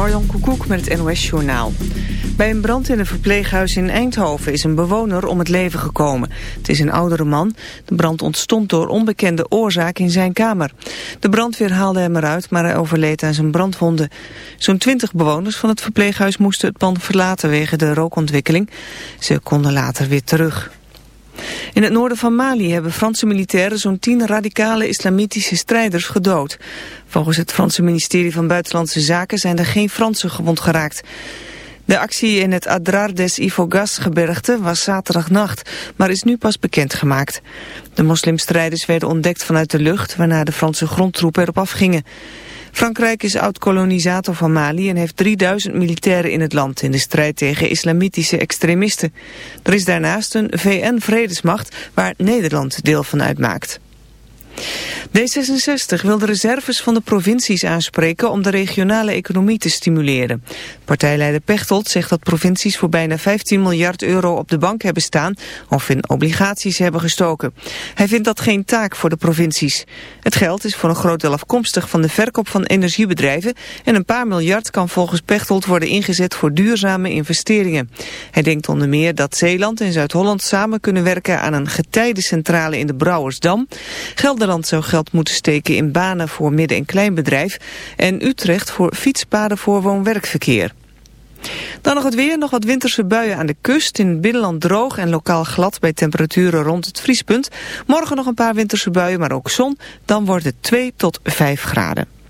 Marjan Koekoek met het NOS Journaal. Bij een brand in een verpleeghuis in Eindhoven is een bewoner om het leven gekomen. Het is een oudere man. De brand ontstond door onbekende oorzaak in zijn kamer. De brandweer haalde hem eruit, maar hij overleed aan zijn brandwonden. Zo'n twintig bewoners van het verpleeghuis moesten het pand verlaten wegen de rookontwikkeling. Ze konden later weer terug. In het noorden van Mali hebben Franse militairen zo'n tien radicale islamitische strijders gedood. Volgens het Franse ministerie van Buitenlandse Zaken zijn er geen Fransen gewond geraakt. De actie in het Adrar des Ifogas gebergte was zaterdagnacht, maar is nu pas bekendgemaakt. De moslimstrijders werden ontdekt vanuit de lucht, waarna de Franse grondtroepen erop afgingen. Frankrijk is oud-kolonisator van Mali en heeft 3000 militairen in het land in de strijd tegen islamitische extremisten. Er is daarnaast een VN-vredesmacht waar Nederland deel van uitmaakt. D66 wil de reserves van de provincies aanspreken om de regionale economie te stimuleren. Partijleider Pechtold zegt dat provincies voor bijna 15 miljard euro op de bank hebben staan of in obligaties hebben gestoken. Hij vindt dat geen taak voor de provincies. Het geld is voor een groot deel afkomstig van de verkoop van energiebedrijven en een paar miljard kan volgens Pechtold worden ingezet voor duurzame investeringen. Hij denkt onder meer dat Zeeland en Zuid-Holland samen kunnen werken aan een getijdencentrale in de Brouwersdam. Gelderland zou geld moeten steken in banen voor midden- en kleinbedrijf en Utrecht voor fietspaden voor woon-werkverkeer. Dan nog het weer, nog wat winterse buien aan de kust. In het binnenland droog en lokaal glad bij temperaturen rond het vriespunt. Morgen nog een paar winterse buien, maar ook zon. Dan wordt het 2 tot 5 graden.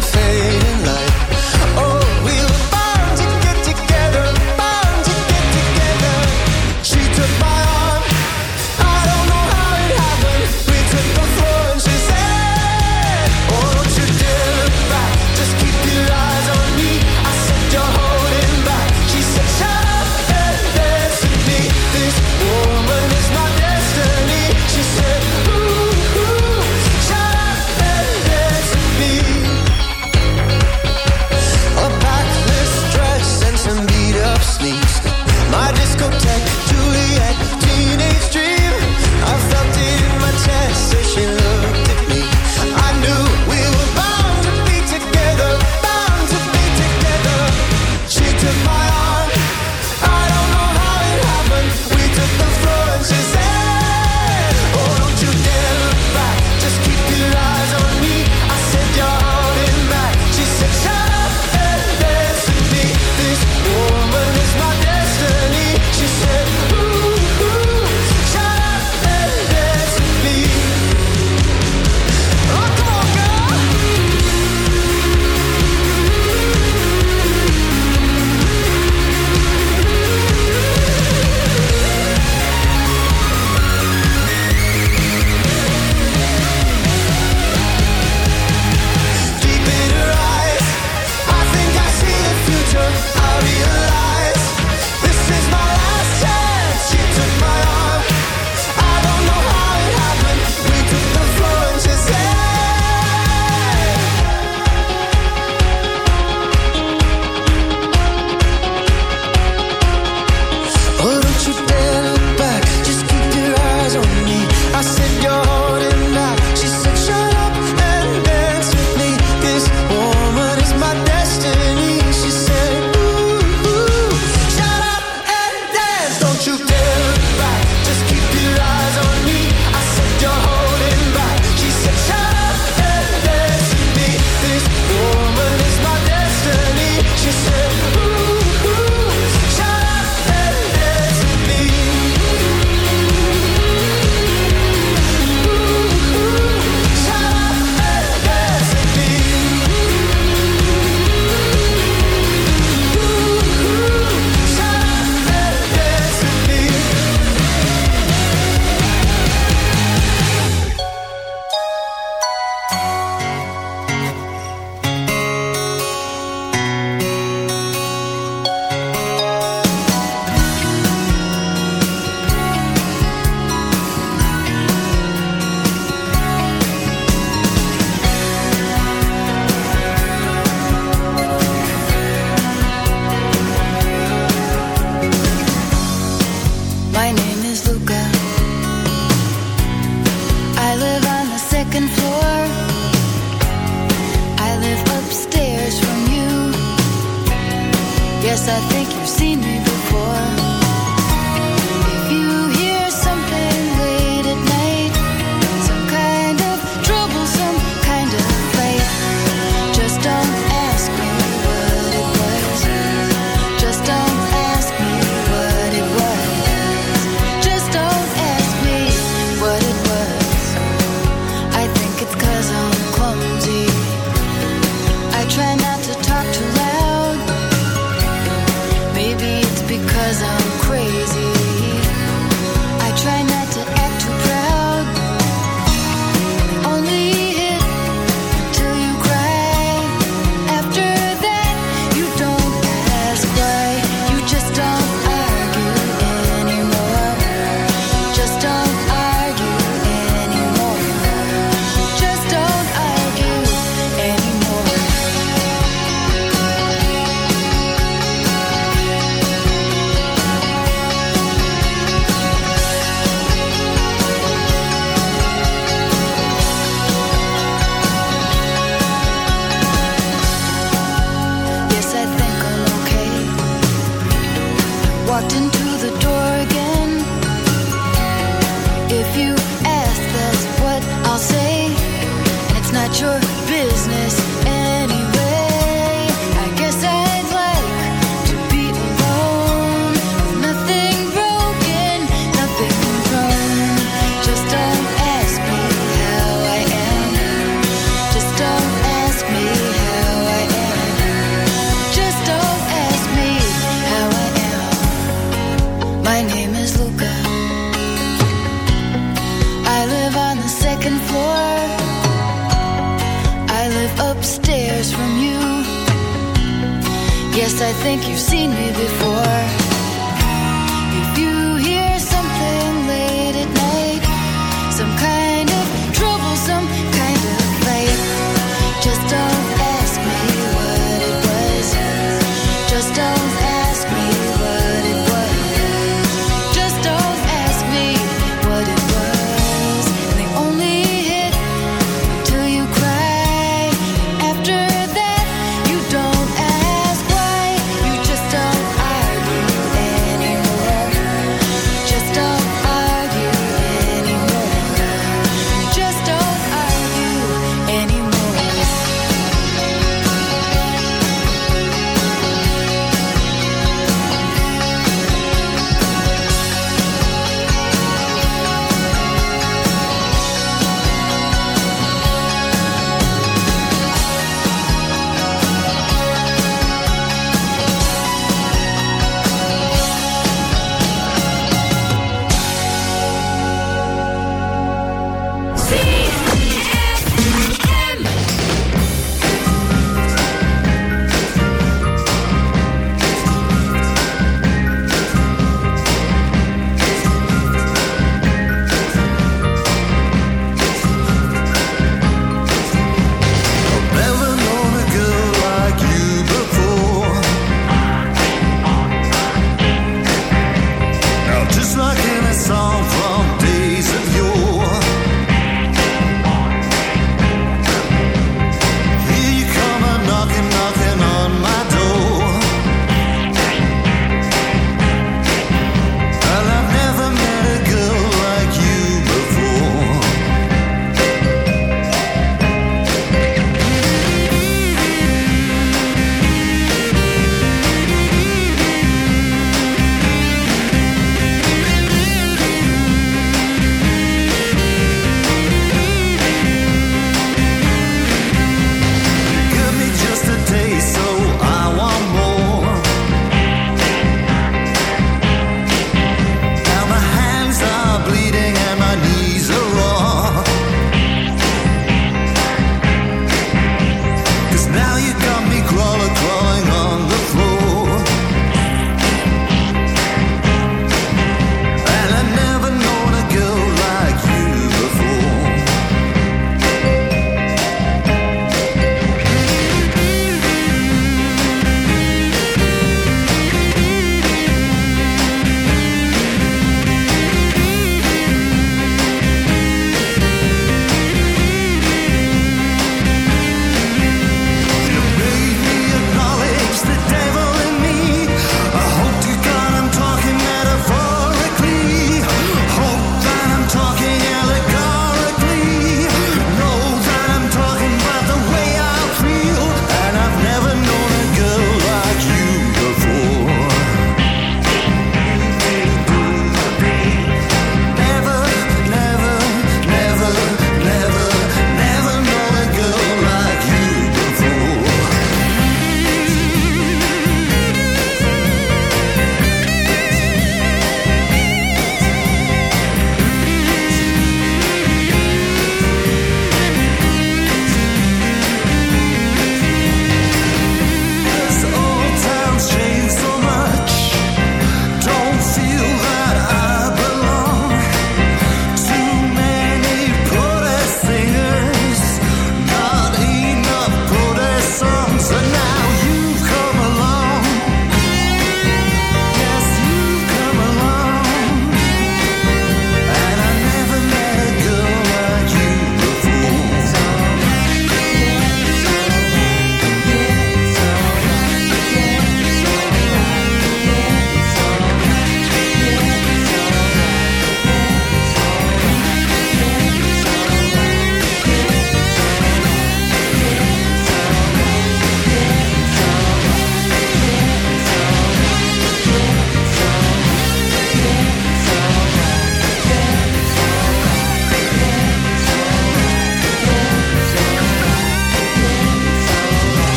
fading light.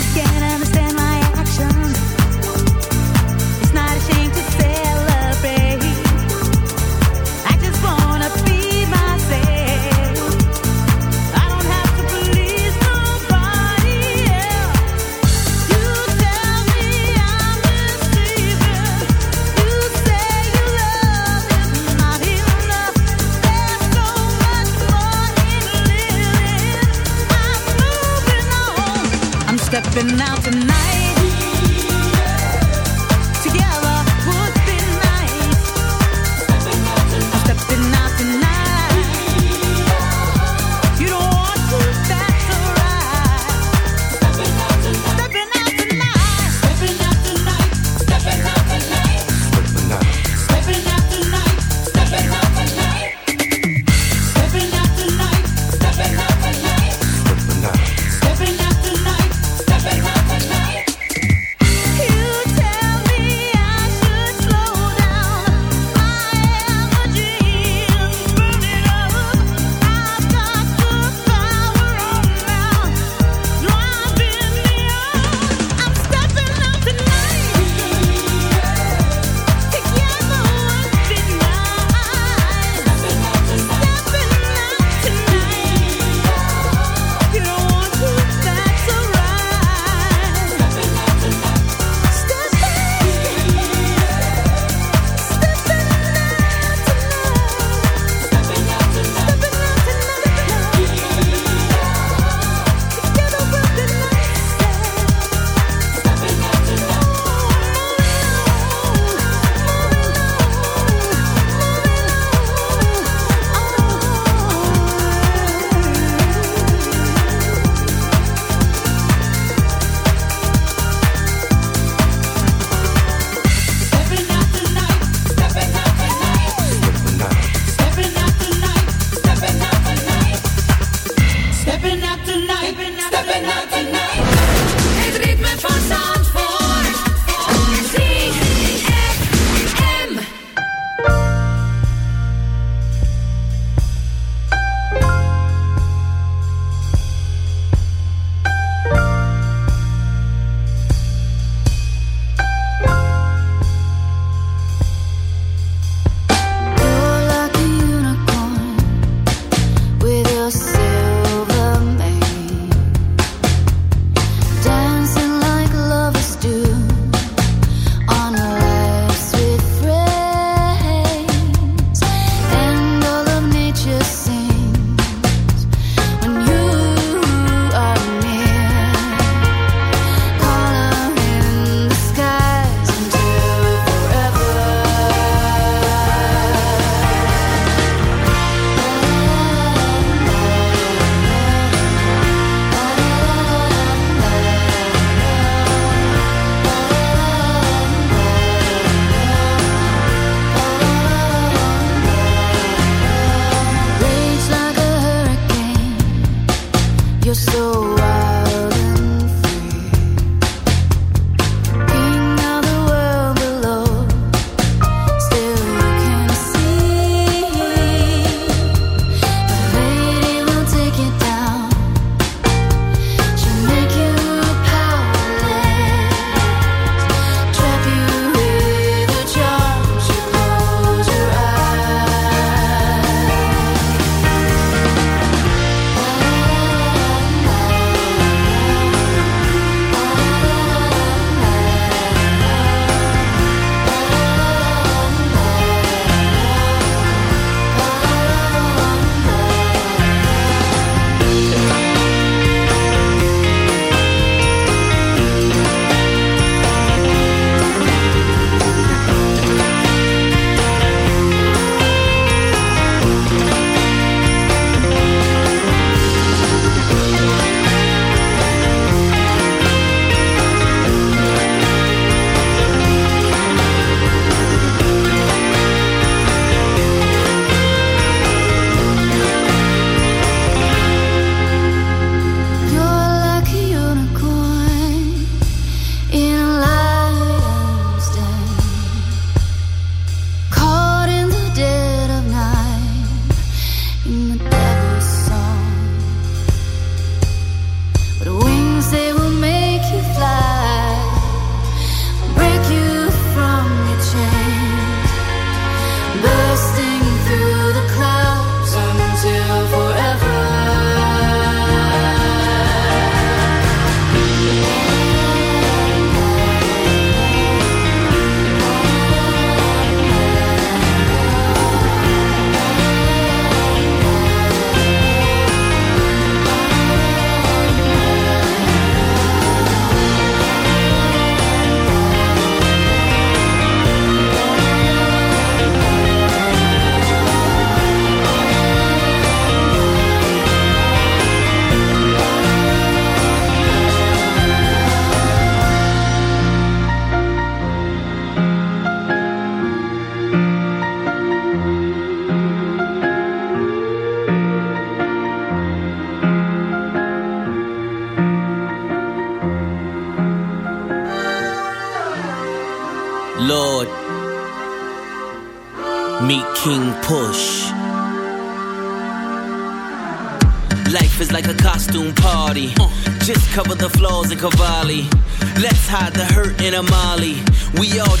scared.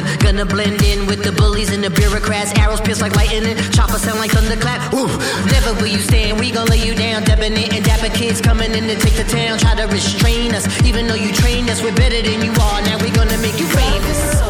Uprising. Gonna blend in with the bullies and the bureaucrats. Arrows pierce like lightning, choppers sound like thunderclap. Woo! Never will you stand, we gon' lay you down. Debonair and dapper kids coming in to take the town. Try to restrain us, even though you trained us. We're better than you are, now we gonna make you famous.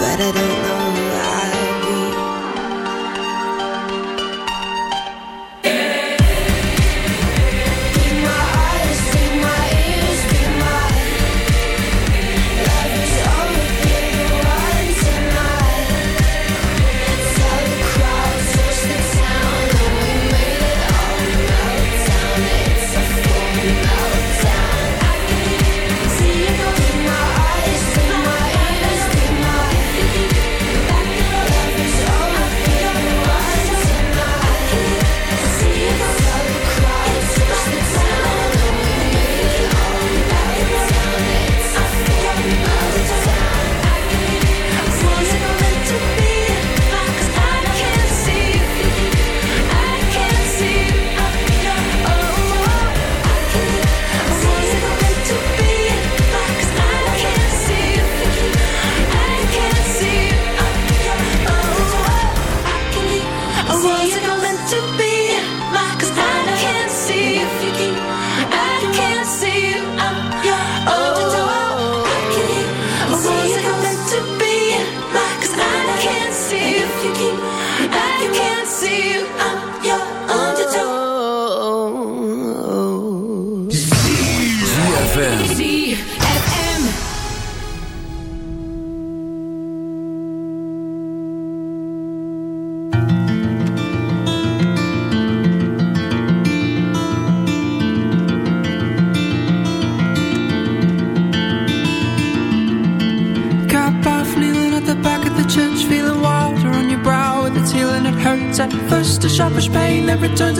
But I don't know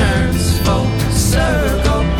turns full circle.